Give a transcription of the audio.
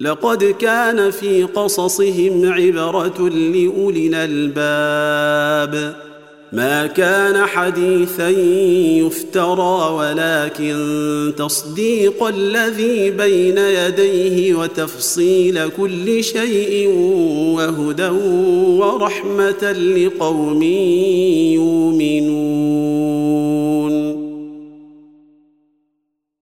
لقد كان في قصصهم عبرة لأولي الألباب. ما كان حديثا يفترى ولكن تصديق الذي بين يديه وتفصيل كل شيء وهدى ورحمة لقوم